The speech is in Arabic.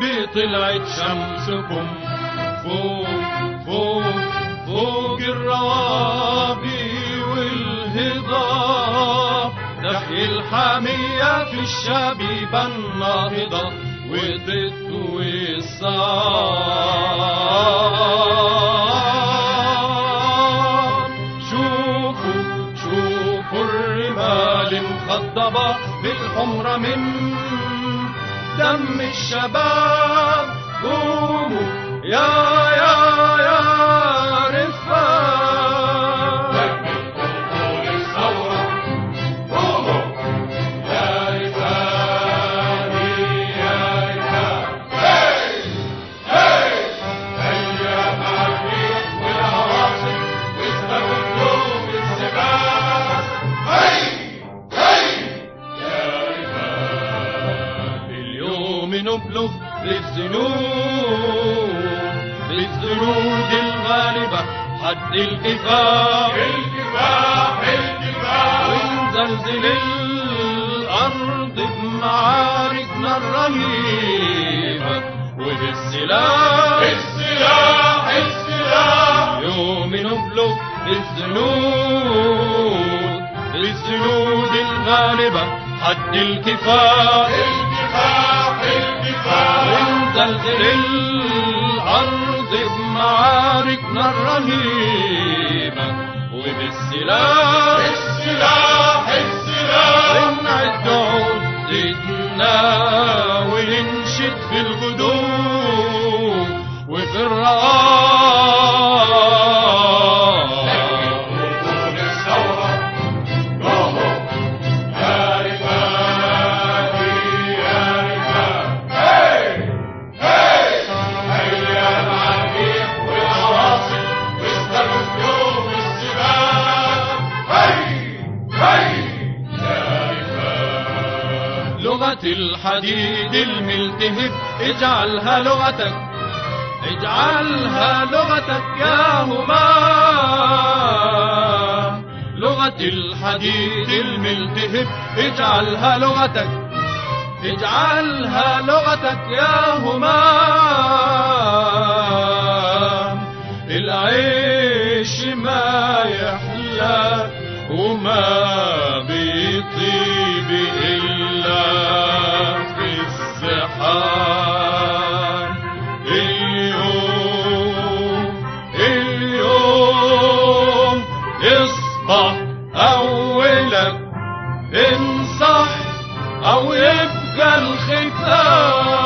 بطلعت شمسكم فوق فوق فوق الروابي والهضاب. تحيي الحامية في الشبيبة الناهضة وضد والصار شوفوا شوفوا الرمال مخضبة بالحمرة من دم الشباب قوموا يا نبلغ بالذنوب بالذنوب الغالبة. حد الكفاح. الكفاح الكفاح. ونزلزل الأرض بمعاركنا الرهيبة وبالسلاح السلاح السلاح. يوم نبلغ بالذنوب بالذنوب الغالبة. حد الكفاح. الكفاح. الكفاح ونزلزل الأرض بمعاركنا الرهيبة وبالسلاح السلاح السلاح لغة الحديد الملتهب. اجعلها لغتك اجعلها لغتك يا همام لغة الحديد الملتهب اجعلها لغتك اجعلها لغتك يا همام انصح أو يبقى الختام.